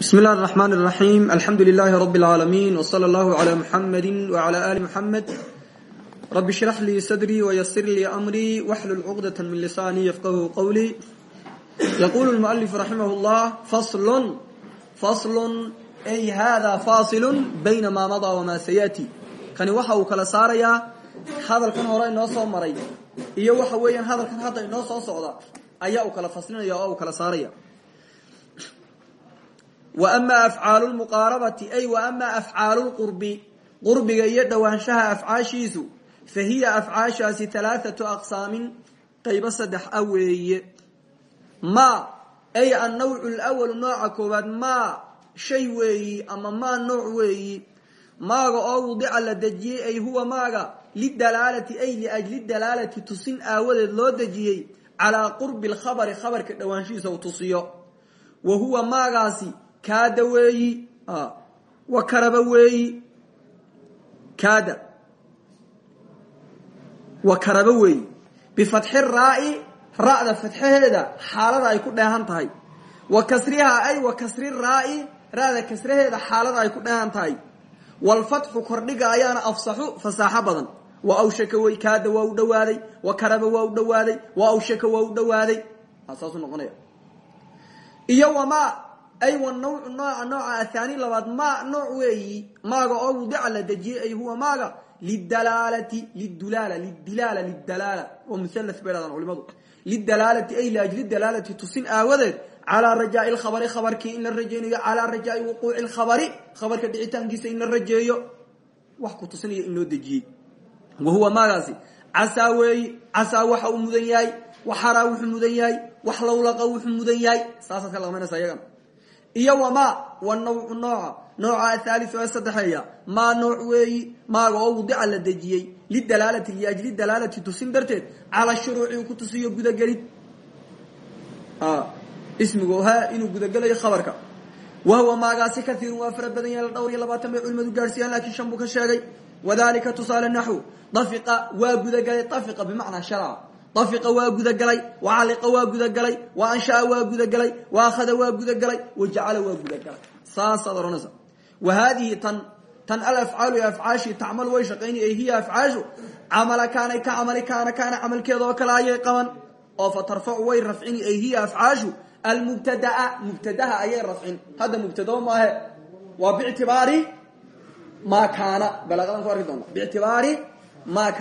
bismi illahi raxmaan raxiim alxamdu lilaahi rabbi اlcaalamiin wsala allahu cla muxamadi wcla ali muxamed rabi shrax lii sadrii wayasir lii amrii waxlul cuqdata min lisaanii yafqahu qowlii yaquulu lmualif raximah llah faslun faslun ay hada faasilun bayna maa madaa wamaa sayaati kani waxa uu kala saarayaa hadalkan hore inoo soo maray iyo waxa weeyaan hadalkan hadda inoo soo socda ayaa uu kala faslinaya oo uu kala saaraya wama afcaalu lmuqaarabati ay waama afcaalu lqurbi qurbiga iyo dhowaanshaha afcaashiisu fa hiya afcaashaasi halaathatu aqsaamin qaybo saddex a weeye. Ma ay annawcu lwalu nooca koowaad maa shay weeyi ama maa nooc weeyi. Maaga oo wudica la dejiyey ay huwa maaga lidalaalati ay liajli dalaalati tusin aawadeed loo dejiyey calaa qurbi lkhabari khabarka dhowaanshihiisa uu tusiyo. Wa huwa maagaasi kaada weeyi wa karaba weeyi kaada wa karaba weeyi. Bifatxi raa'i ra'da fatxaheeda xaalada ay ku dheehan tahay. Wa kasrihaa ay wa kasri raa'i ra'da kasraheeda xaalada ay ku dheehan tahay. Walfatxu kordhiga ayaana afsaxu fasaaxo badan. Wa awshaka wey kaada waa u dhawaaday. Wa karaba waa u dhawaaday. Wa awshaka waa u dhawaaday. Saasuu noqonaya. Iyo wamaa ay wanawcu nooca nooca athani labaad ma nooc weeyi. Maaga oo wudica la dejiyey ay huwa maaga lidalaalati lidulaala lidilaala lidalaala oo muhalla bay dhahdaan culimadu. Lidalaalati ay liajli dalaalati tusin aawadeed calaa rajaai lkhabari khabarkii in la rajeynayo calaa rajaai wuquuci lkhabari khabarka dhicitaankiisa in la rajeeyo. Wax ku tusinaya in loo dejiyey. Wa huwa maagaasi. Casaa weeyi casaa waxa iyo wamaa wanawcu nooca nooca athaaliu ee saddexeeya. Maa nooc weeyi? Maaga oo wudica la dejiyey. Lidalaalati liajli dalaalati tusin darteed cala shuruuci uu ku tusiyo gudagelid. Ismigu ha inuu gudagelayo khabarka. Wahuwa maagaasi kaiirun waa fara badan yahay dhowr iyo labaatan bay culimadu gaadhsiiyaan laakiin shan buu ka sheegay. Wadalika tusaale naxwu dafiqa waa gudagelay dafiqa bimacnaa sharca dafiqa waa gudagalay wacaliqa waa gudagalay wa anshaa waa gudagalay wa akhada waa gudagalay wa jacala waa gudagalay saasaad odhanaysa wa haadihi tan tan alafcaalu afcaashii tacmal way shaqaynay ay hiya afcaashu camala kaanay ka camali kaana kaana camalkeeda oo kale ayay qaban oo fa tarfacu way rafcini ay hiya afcaashu almubtadaa mubtadaha ayay rafcin hadda mubtadao maahe waa bictibaari maa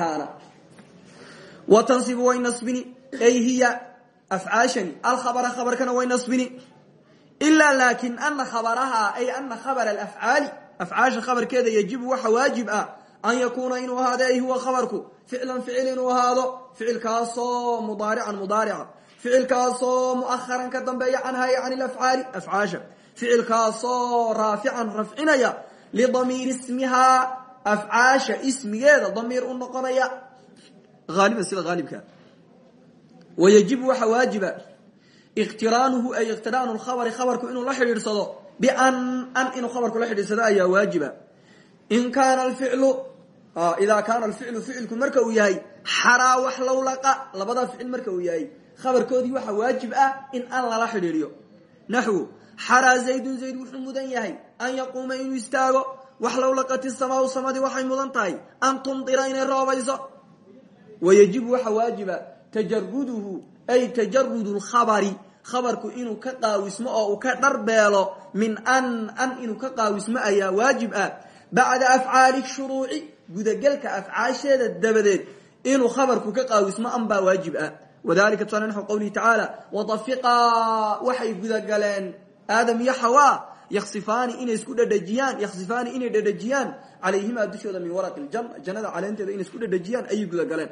wa tansibu way nasbini ay hiya afcaashani alkhabara khabarkana way nasbini ilaa laakin ana khabaraha ay ana khabara alafcaali afcaasha khabarkeeda yajibu waxa waajib ah an yakuuna inuu ahaado ay huwa khabarku ficlan ficil inuu ahaado ficilkaasoo mudaarican mudaarica ficilkaasoo muaharan ka dambeeya canha can ilafcaali afcaasha ficilkaasoo raafican rafcinaya lidamiiri ismihaa afcaasha ismigeeda damiir u noqonaya aaliban sida aalibka wayajibu waxa waajiba iqtiraanuhu ay iqtiraanu lkhabari khabarku inuu la xidhiidsado bian an inuu khabarku la xidhiidsado ayaa waajiba in kaana alficlu idaa kaana alficlu ficilku marka uu yahay xaraa wax lowlaqa labadaa ficil marka uu yahay khabarkoodii waxa waajib ah in an lala xidhiidhiyo naxwu xaraa zaydun zayd wuxuu mudan yahay an yaquuma inuu istaago wax lowlaqati samaau samadii mudan tahay an tumdira inay roobayso wayajibu waxa waajiba tajaruduhu ay tajarudu lkhabari khabarku inuu ka qaawismo oo uu ka dharbeelo min an an inuu ka qaawismo ayaa waajib ah bacda afcaali shuruuci gudagelka afcaasheeda dabadeed inuu khabarku ka qaawismo an baa waajib ah wadalika tusaale naxu qawlihi tacaala wadafiqaa waxay gudagaleen aadam iyo xawaa yaksifaani inay isku dhadhajiyaan yaksifaani inay dhadhajiyaan calayhimaa dushooda min waraqi ljana jannada caleenteeda inay isku dhadhajiyaan ayay gudagaleen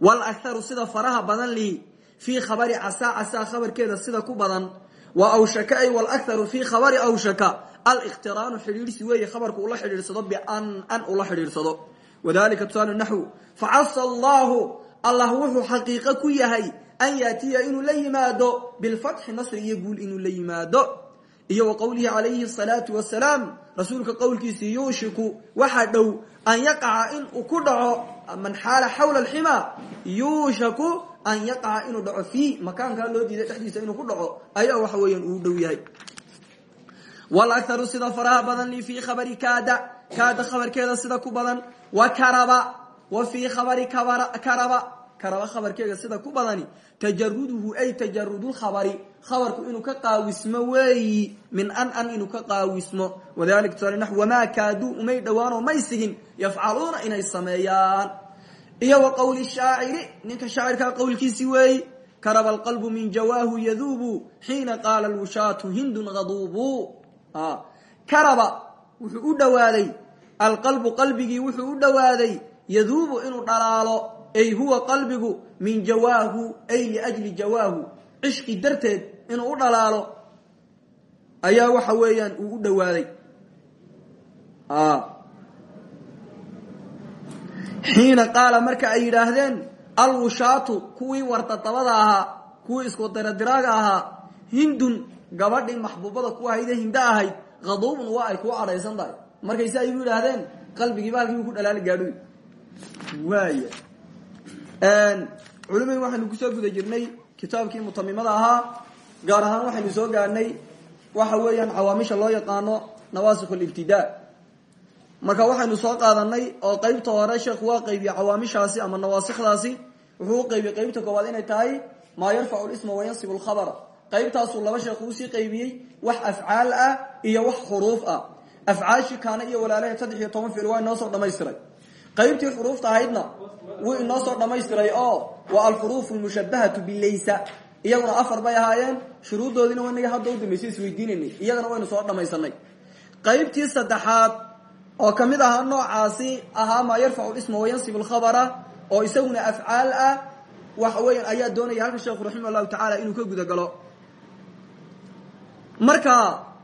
walaktharu sida faraha badan lihi fii khabari casaa casaa khabarkeeda sida ku badan. Wa awshaka ay walaktharu fii khabari awshaka. Aliqtiraanu xidhiidhsi weeye khabarku ula xidhiidhsado bian an ula xidhiidhsado wadalika tusaale naxwu facasa allahu allah wuxuu xaqiiqo ku yahay an yaatiya inuu la yimaado bilfatxi nasri iyo guul inuu la yimaado. Iyo wa qowlihi calayhi salaatu wasalaam rasuulka qowlkiisii yuushiku waxa dhow an yaqaca in uu ku dhaco man xaala xawla alximaa yuushaku an yaqaca inuu dhaco fii makaankaa loo diiday dhexdiisa inuu ku dhaco ayaa waxa weeyaan uu dhow yahay. Wlakharu sida faraha badan li fii khabari kaada kaada khabarkeeda sida ku badan wa karaba wa fii khabari karaba karaba khabarkeega sida ku badani tajaruduhu ay tajarudu khabari. Khabarku inuu ka qaawismo weeyi min an an inuu ka qaawismo. Wadalika tusaale wamaa kaaduu umay dhowaanoo may sigin yafcaluuna inay sameeyaan. Iyo wa qowli shaaciri ninka shaacirkaa qowlkiisi weeyi karaba alqalbu min jawaahu yaduubu xiina qaala lwushaatu hindun haduubu karaba wuxuu u dhowaaday alqalbu qalbigii wuxuu u dhowaaday yaduubu inuu dhalaalo ay huwa qalbigu min jawaahu ay liajli jawaahu. Cishqi darteed inuu u dhalaalo ayaa waxa weeyaan uu u dhowaaday xiina qaala marka ay yidhaahdeen alwushaatu kuwii wartadabada ahaa kuwii isku diradiraaga ahaa hindun gabadhii maxbuubada ku ahayd hinda ahayd haduubun waa ay kuu cadhaysan tahay. Markay si ay u yidhaahdeen qalbigiiba halkii ku dhalaali gaadhoy waaya culimadi waxaynu ku soo guda jirnay kitaabkii mutamimada ahaa gaar ahaan waxaynu soo gaadhnay waxa weeyaan cawaamisha loo yaqaano nawaasikh libtidaa marka waxaynu soo qaadanay oo qeybta hore sheekhu waa qeybiyey cawaamishaasi ama nawaasikdaasi wuxuu u qeybiyey qeybta koowaad inay tahay maa yarfacu lisma wayansibu lkhabara qaybtaasuu laba sheekhu u sii qaybiyey wax afcaal ah iyo wax xuruuf ah. Afcaashii kaana iyo walaalaheed saddex iyo toban ficil waa inoo soo dhamaystiray qaybtii xuruufta ahaydna wuu inoo soo dhamaystiray oo waa alxuruufu lmushabahatu bilaysa iyaguna afar bay ahaayeen shuruuddoodiina wanaga hadda u dambaysay isweydiinaynay iyagana waynu soo dhamaysanay qaybtii saddexaad oo ka mid ahaa noocaasi ahaa maa yarfacu lisma wayansibu lkhabara oo isaguna afcaal ah waxa weyan ayaa doonaya halka sheekhu raximah llahu tacaala inuu ka guda galo. Marka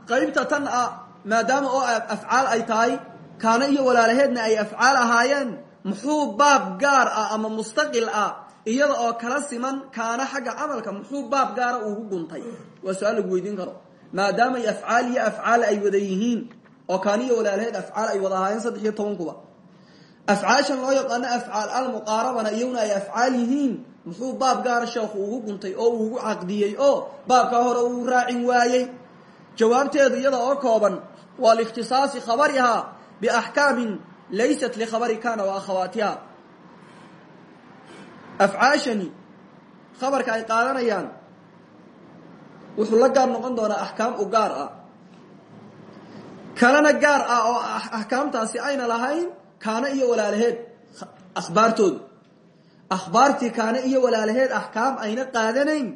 qaybta tan ah maadaama oo afcaal ay tahay kaana iyo walaalaheedna ay afcaal ahaayeen. Muxuu baab gaar ah ama mustaqil ah? Iyada oo kala siman kaana xagga camalka muxuu baab gaara ugu guntay? Waa su'aal lagu weydiin karo. Maadaamay afcaal iyo afcaal ay wada yihiin oo kaana iyo walaalaheed afcaal ay wada ahaayeen saddex iyo tobankuba. Afcaashan loo yaqaano afcaal almuqaarabana iyaguna ay afcaal yihiin. Muxuu baab gaara sheekhu ugu guntay oo uu ugu caqdiyey oo baabkaa hore uu raacin waayey. Jawaabteedu iyada oo kooban waa liikhtisaasi khabarihaa biaxkaamin laysat likhabari kana wa akhawaatiha afcaashani khabarka ay qaadanayaan wuxuu la gaar noqon doonaa axkaam u gaar ah kalena gaar ah oo axkaamtaasi ayna lahayn kaana iyo walaalaheed akhbaartoodu akhbaartii kaana iyo walaalaheed axkaam ayna qaadanayn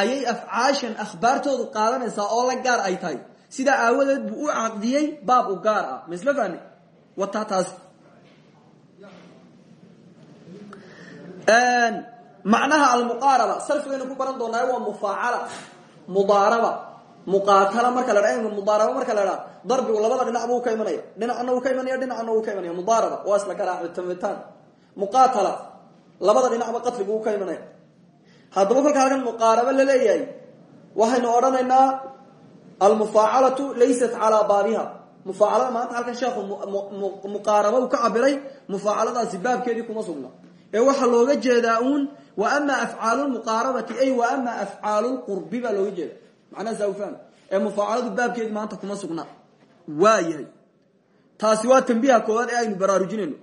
ayay afcaashan akhbaartoodu qaadanaysaa oo la gaar ay tahay sidaa aawadeed buu u caqdiyey baab u gaar ah. Ma isla fahmi wataa taas macnaha almuqaaraba sarfigaynu ku baran doonaa waa mufaacala mudaaraba muqaatala marka la dha mudaaraba marka la dhaa darbigu labada dhinac buu ka imanaya dhinacna uu ka imanaya dhinacna uu ka imanaya mudaaraba waa isla garaactamitaan muqaatala labada dhinacba qatligu uu ka imanaya haddaba kolka halkan muqaarabo la leeyahay waxaynu odhanaynaa almufaacalatu laysat calaa baabiha mufaacalada maanta halkan sheekhu muqaarabo uu ka cabiray mufaacaladaasi baabkeedii kuma sugna. Ee waxaa looga jeedaa uun wa ama afcaalu lmuqaarabati ay wa ama afcaalu lqurbi baa looga jeeda macnaha saa u faham ee mufaacaladu baabkeedi maanta kuma sugna. Waa yahay taasi waa tambiha koowaad ee aynu baraarujinayno.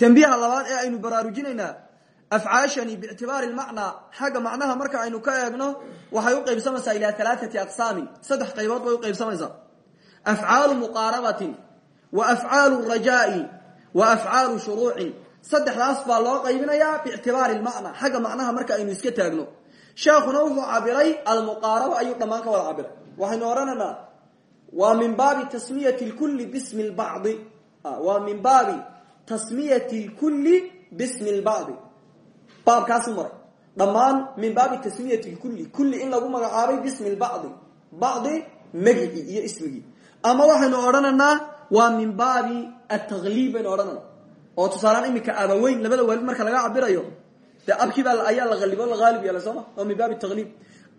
Tambiha labaad ee aynu baraarujinaynaa afcaashani biictibaari lmacnaa xagga macnaha marka aynu ka eegno waxay u qaybsamaysaa ilaa alaaati aqsaamin saddex qaybood bay u qaybsamaysaa. Afcaalu muqaarabatin wa afcaalu rajaai wa afcaalu shuruucin. Saddexdaas baa loo qaybinayaa biictibaari lmacnaa xagga macnaha marka aynu iska taagno. Sheekhuna wuxuu cabiray almuqaaraba ayuu dhammaan ka wada cabiray waxaynu odhanaynaa waa min baabi tasmiyati lkulli bismi lbacdi. Waa min baabi tasmiyati lkulli bismi lbacdi baabkaasu maray. Dhammaan min baabi tasmiyati lkulli kulli in lagu magacaabay bismi lbacdi bacdi magicii iyo ismigii ama waxaynu odhanaynaa waa min baabi ataqliib baynu odhanayna oo tusaalaan iminka abaweyn labada waalid marka laga cabirayo dee abkiibaa ayaa la qalib oo la haalib yeelay sooma oo min baabi taqliib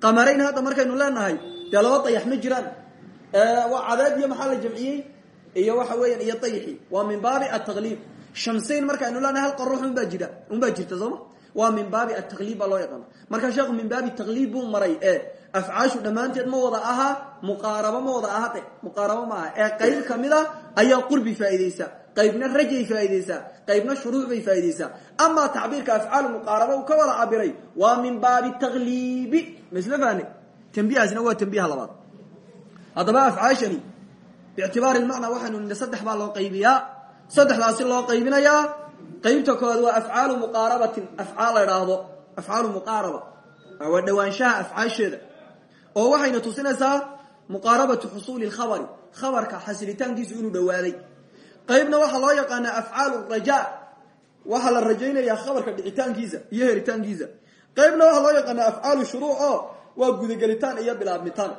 qamarayn hadda markaynu leenahay dee laba dayax ma jiraan. Waa cadeed iyo maxaa la jamciyey? Iyo waxa weeyaan iyo dayixi waa min baabi ataqliib shamsayn markaynu leenahay jirta sooma waa min baabi ataqliib baa loo yaqaana marka sheekhu min baabi taqliib buu maray ee afcaashu dhammaanteed ma wada aha muqaarabo ma wada aha de muqaarabo ma ee qayb ka mid a ayaa qurbi faa'iideysaa qaybna rajay faa'iideysaa qaybna shuruuc bay faa'iideysaa amaa tacbiirka afcaalu muqaaraba uu ka wada cabiray waa min baabi takliibi masla fahne tambihaasina waa tambiha labaad. Haddaba afcaashani biictibaari lmacnaa waxaynu nidhi saddex baa loo qaybiyaa. Saddexdaasi loo qaybinayaa qaybta koowaad waa afcaalu muqaarabatin afcaal la idhaahdo afcaalu muqaaraba. Waa dhawaanshaha afcaasheeda. Oo waxayna tusinaysaa muqaarabatu xusuuli lkhabari khabarka xasilitaankiisu inuu dhawaaday. Qaybna waxaa loo yaqaanaa afcaalu raja waxaa la rajaynayaa khabarka dhicitaankiisa iyo heritaankiisa. Qaybna waxaa loo yaqaanaa afcaalu shuruuc oo waa gudagelitaan iyo bilaabmitaan.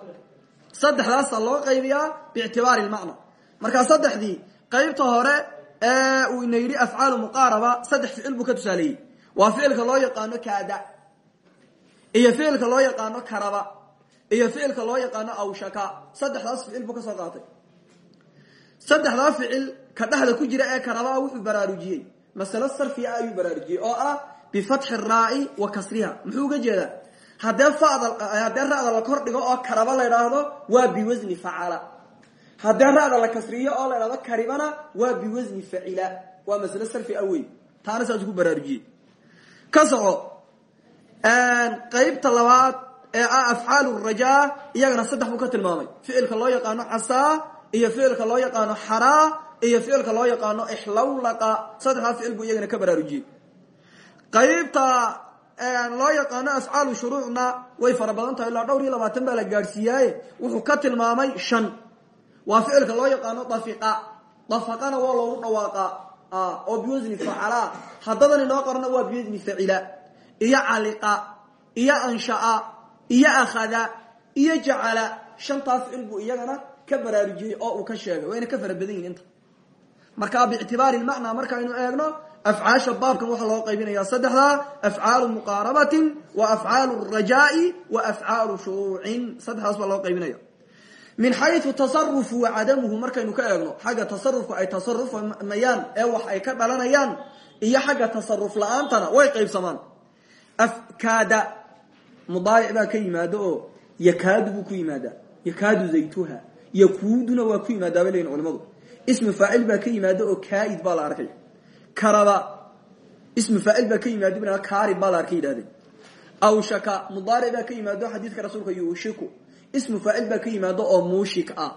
Saddexdaasaa loo qaybiyaa biictibaari lmacna. Markaa saddexdii qaybta hore uu ina yidhi afcaalu muqaaraba saddex ficil buu ka tusaaleeyey. Waa ficilka loo yaqaano kaada iyo ficilka loo yaqaano karaba iyo ficilka loo yaqaano awshaka. Saddexdaas ficil buu ka soo qaatay. Saddexdaa ficil ka dhexda ku jira ee karabaa wuxuu baraarujiyey. Masalo sarfiya ayuu baraarujiyey oo ah bifatxi raa'i wa kasriha. Muxuu uga jeedaa? Haddee haddee ra'da la kor dhigo oo karaba la idhaahdo waa biwasni facala haddee ra'da la kasriyo oo la idhahdo karibana waa biwasni facila waa masalo sarfi a wey taana saasuu ku baraarujiyey. Ka soco qaybta labaad ee ah afcaalu rajaa iyagana saddex buu ka tilmaamay. Ficilka loo yaqaano casaa iyo ficilka loo yaqaano xaraa iyo ficilka loo yaqaano ixlawlaqa. Saddexdaa ficil buu iyagana ka baraarujiyey. Qaybta loo yaqaano afcaalu shuruucna way fara badan tahay. Ilaa dhowr iyo labaatan baa la gaadhsiiyaaye. Wuxuu ka tilmaamay shan waa ficilka loo yaqaano dafiqa dafaqana waa loogu dhawaaqaa oo biwasni facala haddadan inoo qorana waa biwasni facila iyo caliqa iyo ansha'a iyo akhada iyo jacala. Shantaa ficil buu iyagana ka baraarujiyey oo uu ka sheegay. Wayna ka fara badan yihiin inta. Markaa biictibaari lmacnaa markaynu eegno afcaasha baabkan waxaa loo qaybinaya saddexdaa afcaalu muqaarabatin wa afcaalu rajaai wa afcaalu shuruucin. Saddexdaas baa loo qaybinaya min xayu tasarufu wa cadamuhu markaynu ka eegno xagga tasarufka ay tasarufamayaan ee wax ay ka dhalanayaan iyo xagga tasaruf la'aantana way qaybsamaan. Afkaada mudaaric baa ka yimaado oo yakaadu buu ku yimaadaa yakaadu zaytuha yakuuduna waa ku yimaadaa bay leyihin culimadu ismu faacil baa ka yimaado oo kaaid baa la arkay. Karaba ismu faacil baa ka yimaado bina kaarib baa la arkay yidhahdeen awshaka mudaaric baa ka yimaado xadiidka rasuulka yuushiku ismu faacil baa ka yimaado oo muushik ah.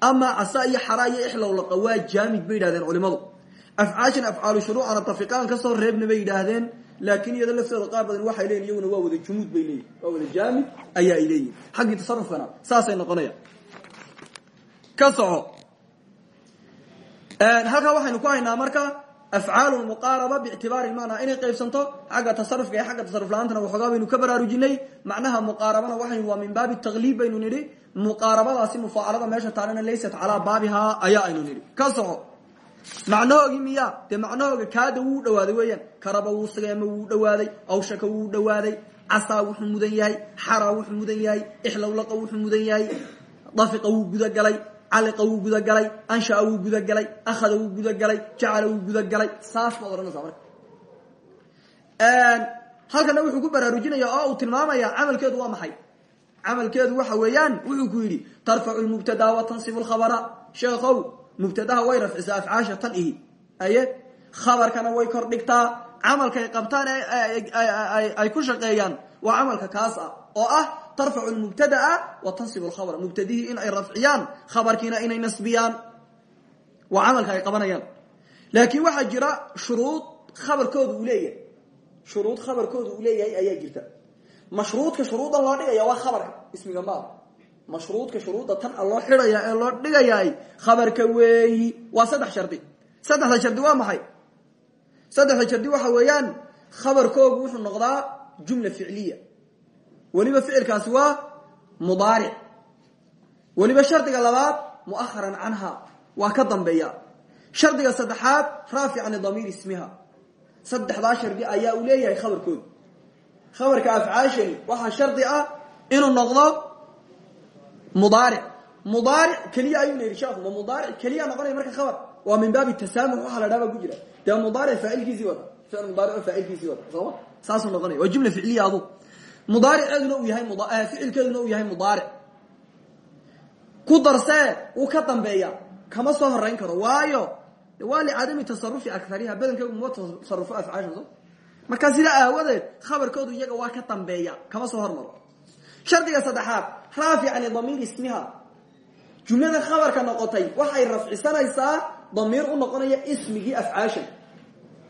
Ama casa iyo xaraa iyo ixlowlaqa waa jaamid bay yidhahdeen culimadu. Afcaashan afcaalu shuruucana tafiqaan ka soo reebna bay yidhaahdeen laakiin iyado laftooda qaar badan waxay leeyihiin iyaguna waa wada jumuud bay leeyihiin waa wada jaamid ayaa ay leeyihiin xaggii tasarufkana saasay noqonayaan. Ka soco. Halkaa waxaynu ku haynaa marka afcaalu muqaaraba biictibaari macnaa inay qaybsanto xagga tasarufka iyo xagga tasaruf la'aantana waxoogaa baynu ka baraarujinay macnaha muqaarabana waxaynu waa min baabi takliib baynu nidhi muqaarabadaasi mufaacalada meesha taalana laysat calaa baabihaa ayaa aynu nidhi ka soco macnahoogi miya dee kaada wuu dhawaaday weeyaan karaba wuu sageema wuu dhawaaday awshaka wuu dhawaaday casaa wuxuu mudan yahay xaraa wuxuu mudan yahay ixlowlaqa wuxuu mudan yahay dafiqa gudagalay caliqa wuu gudagalay anshaa wuu gudagalay akhada wuu gudagalay jacala wuu gudagalay saas baad odhanaysaa marka halkana wuxuu ku baraarujinaya oo uu tilmaamaya camalkeedu waa maxay? Camalkeedu waxa weeyaan wuxuu ku yidhi tarfacu lmubtada wa tansibu lkhabara sheekhow mubtadaha way rafcisaa afcaasha tan ihi. Aye? Khabarkana way kor dhigtaa. Camalkay qabtaan ay ku shaqeeyaan. Waa camalka kaas ah oo ah tarfacu lmubtadaa wa tansibu lkhabra mubtadihii in ay rafciyaan khabarkiina inay nasbiyaan waa camalka ay qabanayaan. Laakiin waxaa jira shuruud khabarkooda uu leeyahay. Shuruud khabarkooda uu leeyahay ayaa jirta. Mashruudka shuruudda loo dhigaya waa khabarka ismiga maa mashruudka shuruudda tan a loo xidhaya ee loo dhigayaay khabarka weeyi waa saddex shardi. Saddexda shardi waa maxay? Saddexda shardi waxa weeyaan khabarkoogu wuxuu noqdaa jumla ficliya weliba ficilkaasi waa mudaaric. Weliba shardiga labaad muaharan canha waa ka dambeeya. Shardiga saddexaad raafican lidamiir ismiha. Saddexdaa shardi ayaa uu leeyahay khabarkoodu khabarka afcaashani waxaa shardi ah inuu noqdo mudaaric. Mudaaric keliya ayuu na yidhi sheekhu ma mudaaric keliya noqonaya marka khabar. Waa min baabi tasaamux waxa la dhaha ba ku jira. Dee mudaaric faacilkiisii wata ficil mudaaric faacilkiisii wata sooma saasuu noqonaya. Jumla ficliya mudaariceeduna uu yahay ficilkeeduna uu yahay mudaaric. Ku darsee uu ka dambeeya kama soo horeyn karo. Waayo waa licadami tasarufi akariha badankeedu ma tasarufo afcaasha so markaa sidaa aawadeed khabarkoodu iyaga waa ka dambeeya kama soo hormaro. Shardiga saddexaad raafican lidamiir ismiha. Jumlada khabarka noqotay waxay rafcisanaysaa damiir u noqonaya ismigii afcaashan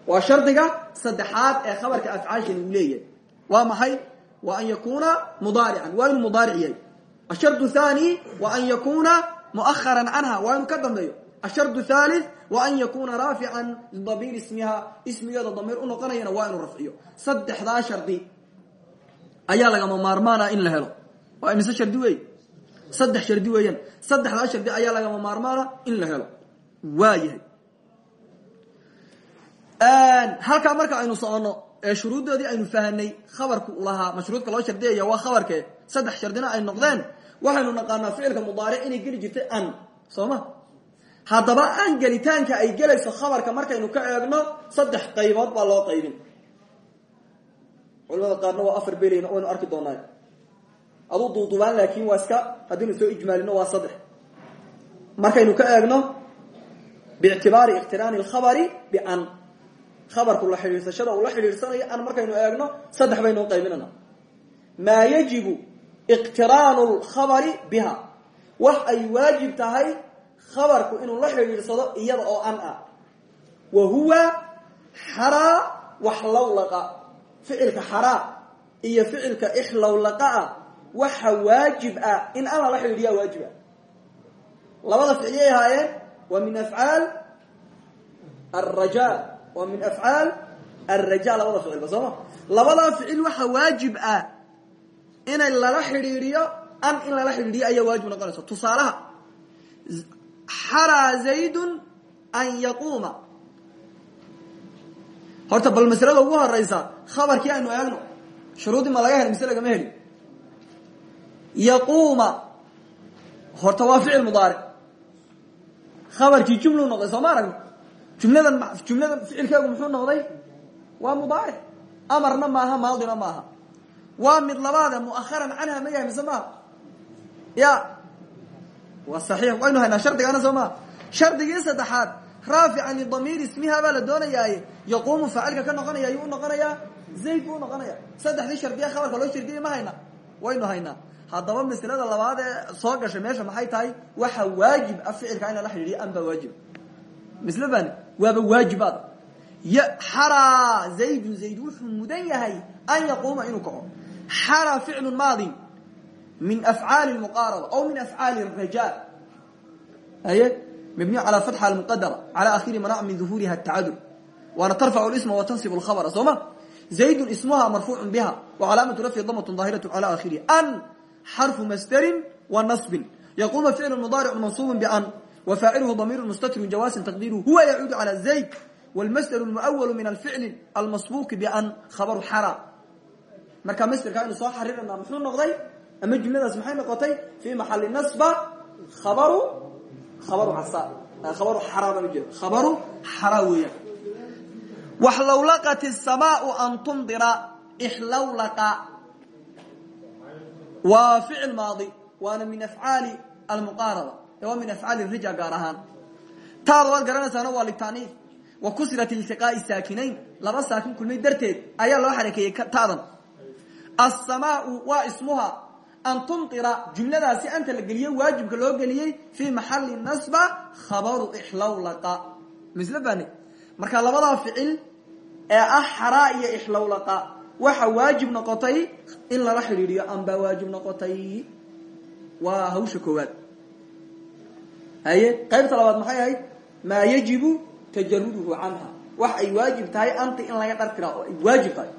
waa shardiga saddexaad ee khabarka afcaashan uu leeyahay. Waa maxay wa an yakuna mudaarican waa inuu mudaaric yahay. Ashardu thani wa an yakuna muaharan canha waa inuu ka dambeeyo. Ashardu thalith wa an yakuna raafican lidamiir ismiha ismigeeda damiir u noqonayana waa inuu rafciyo. Saddexdaa shardi ayaa lagama maarmaana in la helo. Waa imise shardi wey saddex shardi weeyaan. Saddexdaa shardi ayaa lagama maarmaana in la helo. Waa yahay. Halkaa marka aynu soconno ee shuruuddoodii aynu fahanay khabarku lahaa mashruudka loo shardiyaya waa khabarke saddex shardina ay noqdeen. Waxaynu naqaanaa ficilka mudaaric inay geli jirtay an soo ma? Haddaba an gelitaanka ay gelayso khabarka markaynu ka eegno saddex qaybood baa loo qaybin. Culamada qaarna waa afar belayn waynu arki doonaa. Aduu duuduubaan laakiin waa iska haddaynu soo ijmaalino waa saddex. Markaynu ka eegno biictibaari ikhtiraani alkhabari bian khabarku la xidhiidsashada uu la xidhiidsanayo an markaynu eegno saddex baynu qaybinana maa yajibu iqtiraanu lkhabari biha. Wax ay waajib tahay khabarku inuu la xidhiidsado iyada oo an ah wa huwa xaraa waxlawlaqa ficilka xaraa iyo ficilka ixlawlaqa ah waxa waajib ah. In an lala xidhiidhiyaa waajib ah. Labada ficliyay ahaayeen waa min afcaal araja waa min afcaal alraja labada ficilba sooma labadaa ficil waxa waajib ah inay lala xidhiidhiyo an in lala xidhiidhiyo ayaa waajib noqonaysa. Tusaalaha xaraa zaydun an yaquuma. Horta bal maslada ugu horeysa khabarkii aynu eegno shuruudii ma laga heli mise lagama heli yaquuma. Horta waa ficil mudaaric khabarkii jumlu noqday soo ma aragno jumladan jumladan ficilkeegu muxuu noqday? Waa mudaaric amarna maaha maadina maaha. Waa mid labaade muaharan canha ma yahay mise ya. Waa saxiix. Waynu haynaa shardigaana soo maa shardigii saddexaad raafican lidamiir ismiha baa la doonayaaye. Yaquumu faacilka ka noqonaya ayuu u zayd buu unoqonaya saddexdii shardiya khabarka loo shardiyay ma hayna. Waynu haynaa. Haddaba maslada labaad ee soo gashay meesha maxay tahay? Waxa waajib ah ficilka in lala xidhiidhiyo an baa waajib. Misle waaba waajib ad xaraa zaydun zayd wuxuu mudan yahay an yaquuma inuu kaco. Xaraa ficlu maadi min afcaali muqaaraba aw min afcaali raja aye mabniyu calaa fatxa almuqadara calaa akhiri manac min duhuuriha atacadul waana tarfacu lisma wa tansib alkhabra soo ma? Zaydun ismuha marfuucun biha wa calaamatu rafci damatun daahiratu cala akhirihi an xarfu masdarin wa nasbin. Yaquuma ficlu mudaaricun mansuubun ban وفاعله ضمير مستتر جواز تقديره هو يعود على زيد والمسدر المؤول من الفعل المسبوق بأن خبر حرى marka masderka aynu soo xariirana muxuu noqday ama jumladaas maxay noqotay fii maxali nasba khabaru khabaru casa khabaru xaraa baan ujeeda khabaru xaraa weeyaan waxlawlaqat الsamaau an tundira ixlawlaqa waa ficil maadi waana min afcaali almuqaaraba ee waa min afcaali rija gaar ahaan. Taada waad garanaysaana waa litaniif wa kusirat iltiqaa'i saakinayn. Laba saakin kulmay darteed ayaa loo xarakeeyey taadan. Asamaau waa ismuha an tumira jumladaasi anta la geliye waajibka loo geliyey fii maxali nasba khabaru ixlawlaqa. Misle bani marka labadaa ficil ee ah iyo ixlawlaqa waxa waajib noqotay in lala xidhiidhiyo anbaa waajib noqotay. Waa hawsha koowaad haye qaybta labaad maxay ahayd? Maa yajibu tajaruduhu canha. Wax ay waajib tahay anta in laga dhartira oo ay waajib tahay.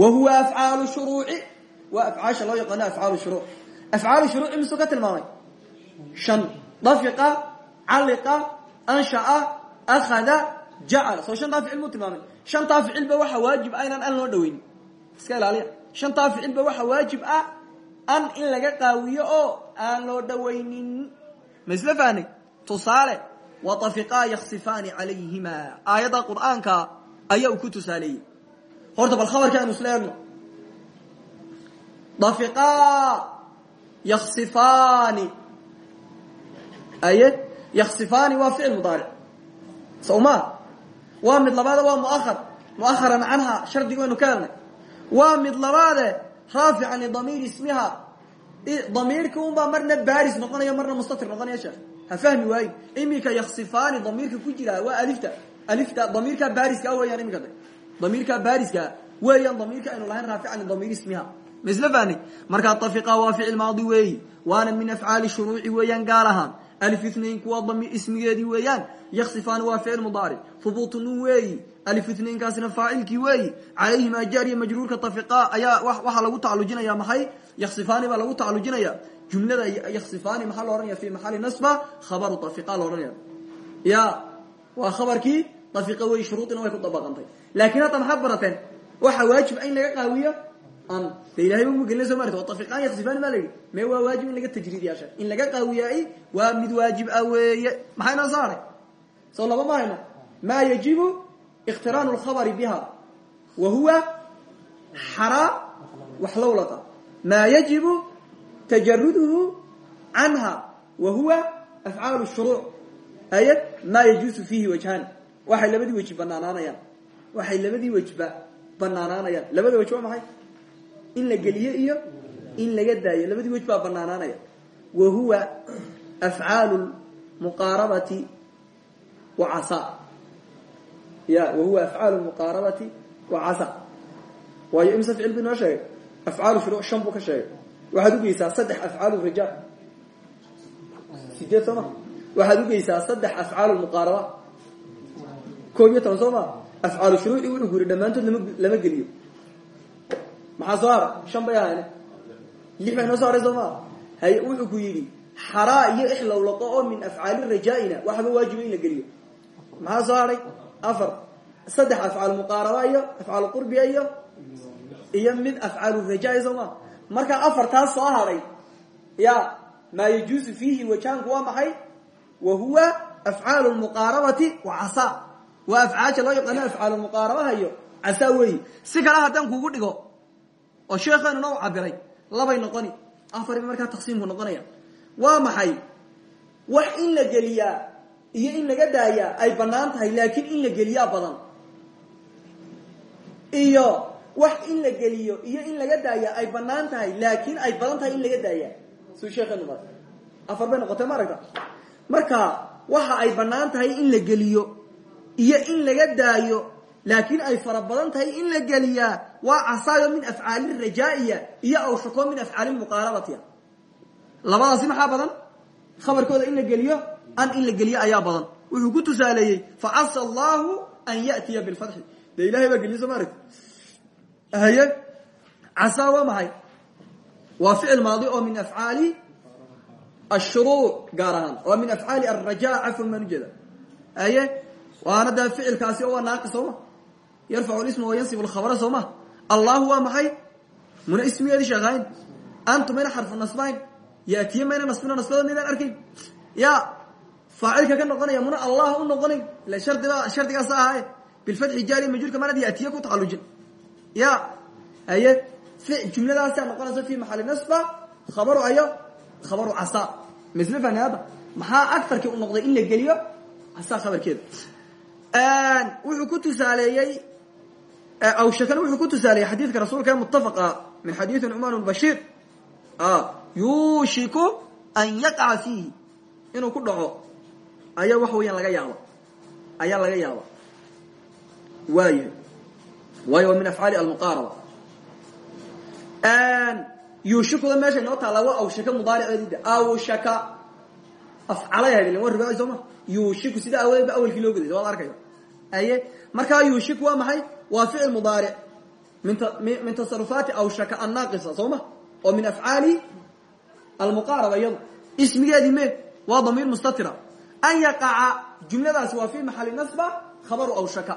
Wa huwa afcaalu shuruuci. Waa afcaasha loo yaqaano afcaalu shuruuc afcaalu shuruuci misuu ka tilmaamay? Shan. Dafiqa caliqa ansha'a akhada jacala soo shantaa ficil buu tilmaamay. Shantaa ficilba waxa waajib ah inaan an loo dhaweynin. Iska ilaaliya. Shantaa ficilba waxa waajib ah an in laga qaawiyo oo aan loo dhawaynin ma isla fahnay tusaale watafiqaa yaksifaani calayhima aayadda qur'aanka ayaa uu ku tusaaleeyey. Horta bal khabarkii aynu isla eegno dafiqaa yaksifaani aye yaksifaani waa ficil mudaaric. Sawma waa mid labaade waa muahar muaharan canha shardig waynu ka helnay waa mid labaade raafican lidamiir ismiha damiirka unbaa marna baris noqonaya marna mustatir noqonaya sheekh ha fahmi waayin iminka yaksifaani damiirka ku jira waa alifta alifta damiirkaa bariska weeyaan iminka de damiirkaa bariska weeyaan damiirka aynu lahayn raafican lidamiir ismiha ma isla fahni markaa tafiqa waa ficil maadi weeyi waana min afcaali shuruuci weeyaan gaar ahaan alif ithnain kuwa damiir ismigeedii weeyaan yaksifaani waa ficil mudaaric hubuutu nun weeyi alif ithnainkaasina faacilkii weeyi calayhima jaariya majruurka tafiqa ayaa waxaa lagu tacalujinaya maxay? Yaksifaani baa lagu tacalujinaya. Jumlada yaksifaani maxaa la ohanaya fi maxali nasba khabaru tafiqa la ohanaya ya waa khabarkii tafiqa wey shuruudina way ku dabaqantay. Laakiin hadda maxaad barateen? Waxa waajib in laga qaawiyo an de ilahay uma gelina so maarta tafiqaan yaksifani maa la yidhi me waa waajib in laga tajriidiyaasha? In laga qaawiyaay waa mid waajib ah weeye. Maxay noo saaray soo laba ma hayno maa yajibu ikhtiraan lkhabari biha wa huwa xara waxlowlaqa maa yajibu tajaruduhu canha wa huwa afcaal shuruuc ayad maa yajuusu fiihi wajhaan waxay labadii weji banaanaanayaan waxay labadii wejba banaanaanayaan labada wej waa maxay in la geliyo iyo in laga daayo labadii wej baa banaanaanaya wa huwa afcaalu muqaarabati wa casa ya wa huwa afcaalu muqaarabati wa casa waayo imse ficil bu inoo sheegay afcaalu shuruu shan buu ka sheegay waxaad ugeysaa saddex afcaalu rijaal sideed soo ma waxaad ugeysaa saddex afcaalu muqaaraba koob iyo toban soo ma afcaalu shuruuci wuxuu yidhi dhammaantood lama geliyo maxaa soo hara shan bay ahayne lix bay noo soo haray soo maa haye wuxuu ku yidhi xaraa iyo ixlowlaqo oo min afcaali rajaa-ina waxba waajiba in la geliyo maxaa soo haray afar saddex afcaal muqaaraba iyo afcaal qurbiya iyo iyo mid afcaalu rajaa soo maa marka afartaas soo haray ya maa yajuusu fiihi wajaanku waa maxay? Wa huwa afcaalu muqaarabati wa casa waa afcaasha loo yaqaano afcaal muqaarabaha iyo casa weyi si kale haddaan kugu dhigo oo sheekeenuna u cabiray labay noqoni. Afariba markaa taqsiimku noqonaya. Waa maxay? Wax in la geliyaa iyo in laga daayaa ay bannaan tahay laakiin in la geliyaa badan. Iyo wax in la geliyo iyo in laga daaya ay bannaan tahay laakiin ay badan tahay in laga daaya suu sheekeenu ma afar bay noqotay ma aragta marka waxa ay bannaan tahay in la geliyo iyo in laga daayo laakiin ay fara badan tahay in la geliyaa waa casaayo min afcaali rajaa'iya iyo awshako min afcaali muqaarabatiya labadaasi maxaa badan? Khabarkooda in la geliyo an in la geliyo ayaa badan. Wuxuu ku tusaaleeyey facasa allahu an ya'tiya bilfatxi. Dee ilahay baa geliye soo ma aragti? Haye casaa waa maxay? Waa ficil maadi oo min afcaali ashuruuc gaar ahaan. Oo min afcaali alraja cafwan baan ujeeda haye waana dee ficilkaasi oo waa naaqi soo ma? Yarfacu lisma wayansib lkhabra soo ma? Allahu waa maxay? Muna ismigeedi sheekayn antu mayna xarfu nasbayn? Yaatiye mayna nasbina nasbada maydaan arkayn ya faacilka ka noqonaya muna allah u noqonayn ila shardiba shardigaasa ahaaye bilfatxi jaari majurka manad yaatiye ku tacalujin ya haye jumladaasaa noqonaysa fi maxali nasba khabaru ayo khabaru casa misle fahni hadda maxaa agtarkii u noqday in la geliyo casa khabarkeeda wuxuu ku tusaaleeyey awshakana wuxuu ku tusaaleeyey xadiidka rasuulka ee muttafaqa min xadiidi nucmaan bashir yuushiku an yaqaca fiihi inuu ku dhaco ayaa wax weeyaan laga yaaba ayaa laga yaaba waayo. Waayo waa min afcaali almuqaaraba. Yuushikuda meesha inoo taallaa waa awshaka mudaariceedide awshaka afcalay hayd waa ribaaci soo ma? Yuushiku sida awadeed ba awelkii loo godaysa waad aye markaa yuushiku waa maxay? Waa ficil mudaaric. Min tasarufaati awshaka annaaqisa soo ma? Oo min afcaali almuqaaraba iyado ismigeedii me waa damiir mustatira an yaqaca jumladaasi waa fi maxali nasba khabaru awshaka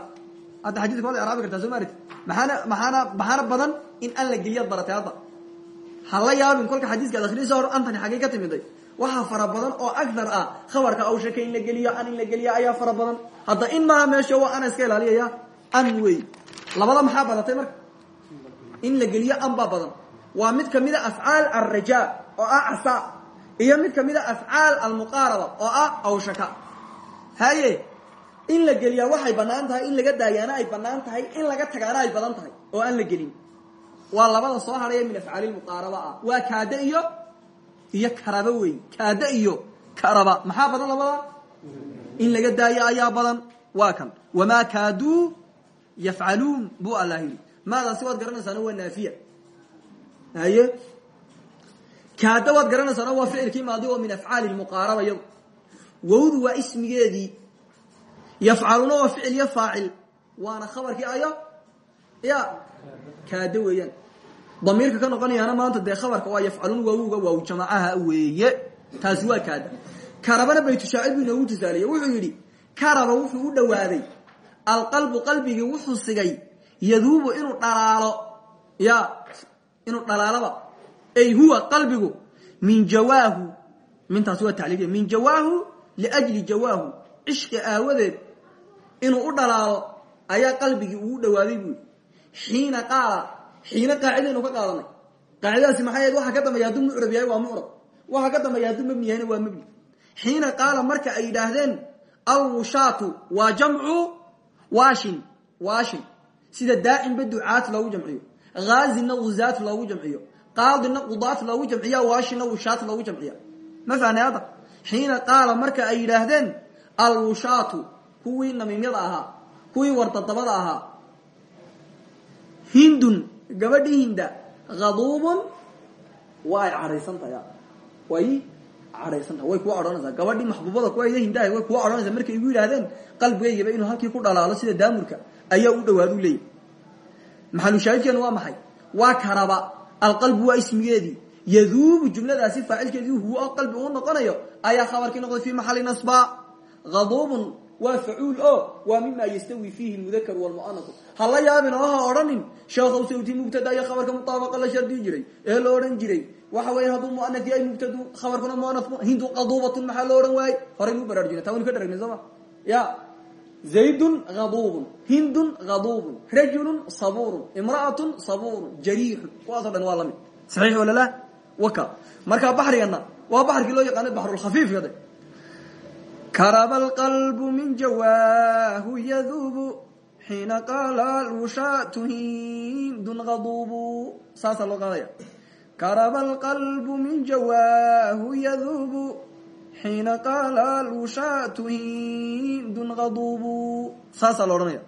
hadda xadidka waad araabi kartaa soo maarti maxaana maxaana maxaana badan in an la geliyaad baratay hadda ha la yaabin kolka xadiiska ad akhriyaysa hor antani xaggay ka timiday waxaa fara badan oo agthar ah khabarka awshaka in la geliyo an in la geliya ayaa fara badan hadda in maaha meesha waa ana iska ilaaliyaya an wey labada maxaa badatay marka in la geliyo an baa badan waa mid kamida afcaal alraja oo ah casa iyo mid kamida afcaal almuqaaraba oo ah awshaka haye in la geliyaa waxay bannaan tahay in laga daayaana ay bannaan tahay in laga tagaana ay badan tahay oo aan la gelin. Waa labada soo hadhaya min afcaali muqaaraba ah. Waa kaada iyo iyo karaba wey kaada iyo karaba. Maxaa badan labada in laga daayo ayaa badan. Waa kan. Wamaa kaaduu yafcaluun buu allah yidhi. Maadaasi waad garanaysaana waa naafiya. Haye kaada waad garanaysaana waa ficilkii maadi oo min afcaali muqaaraba yadu. Wowdu waa ismigeedii yafcaluna waa ficil iyo faacil. Waana khabarkii ayo? Ya. Kaada weeyaan. Damiirka ka noqonayaana maanta dee khabarka waa yafcalun waawuga waaw jamacaha weeye. Taasi waa kaada. Karabana baytushaacir buu inoogu tusaaliye wuxuu yidhi karaba wuxuu u dhowaaday alqalbu qalbigii wuxuu sigay. Yaduubu inuu dhalaalo ay huwa qalbigu min jawaahu mintaasi waa tacliiliya min jawaahu liajli jawaahu cishqi aawadeed inuu u dhalaalo ayaa qalbigii ugu dhawaaday buu xiina qaala xiina qaacidaynu ka qaadanay qaacidadaasi maxay ahayd waxaa ka dambeeya hadduu mucrab yahay waa mucrab waxaa ka dambeeya hadduu mebni yahayna waa mebni xiina qaala marka ay yidhaahdeen alwushaatu waa jamcu washin washin sida daacimba ducaat loogu jamciyo haazina wuzaat loogu jamciyo qaadina qudaat loogu jamciya washina wushaat loogu jamciya ma fahnay hadda? Xiina qaala marka ay yidhaahdeen alwushaatu kuwii namiimyada ahaa kuwii wardadabada ahaa hindun gabadhii hinda haduubun waa ay cadhaysantahay way cadhaysantahay way kuwa odhanaysaa. Gabadhii maxbuubada kuwayda hindaha way kuwa odhanaysaa. Markay igu yidhaahdeen qalbigaygaba inuu halkii ku dhalaalo sida daamurka ayaa u dhawaadu leeyahy maxalushaahidkeenu waa maxay? Waa karaba alqalbu waa ismigeedii yaduubu jumladaasi faacilkeedii huwa oo qalbi uu noqonayo ayaa khabarkii noqday fi maxali nasba haduubun waa facuul o waa mima yastawi fiihi mudakar wlmuanasu hala yaabin oo ha odhanin sheekhow sawti mubtada iyo khabarka mutaabaqa la shardiyi jiray ee la odhan jiray waxa weya hadduu muanaf yahay mubtadu khabarkuna muanaf hindu qaduubatun maxaa loo odhan waayey horay nuu baraarujina taa waynu ka ya zaydun haduubun hindun haduubun rajulun sabuurun imra'atun sabuurun jariixun kuwaasoo dhan waa la mid saxiix wala la waka. Markaa baxrigana waa baxrkii loo yaqaanay baxrulkhafiif yade karaba alqalbu min jawaahu yaduubu xiina qaala lwushaatu hindun haduubu saasaa loo qaadaya. Karaba alqalbu min jawaahu yaduubu xiina qaala lwushaatu hindun haduubu saasaa lo odhanaya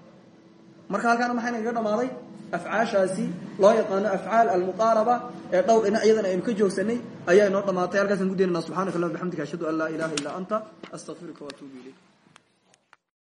marka halkaana maxay nagaga dhamaaday afcaashaasi loo yaqaano afcaal almuqaaraba ee dhowr dhinac iyadana aynu ka joogsanay ayaa inoo dhamaatay halkaasaan ku daynana subxanaka allah bxamdika ashhadu an laa ilaha illa anta